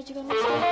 dari juga mas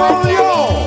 Mario!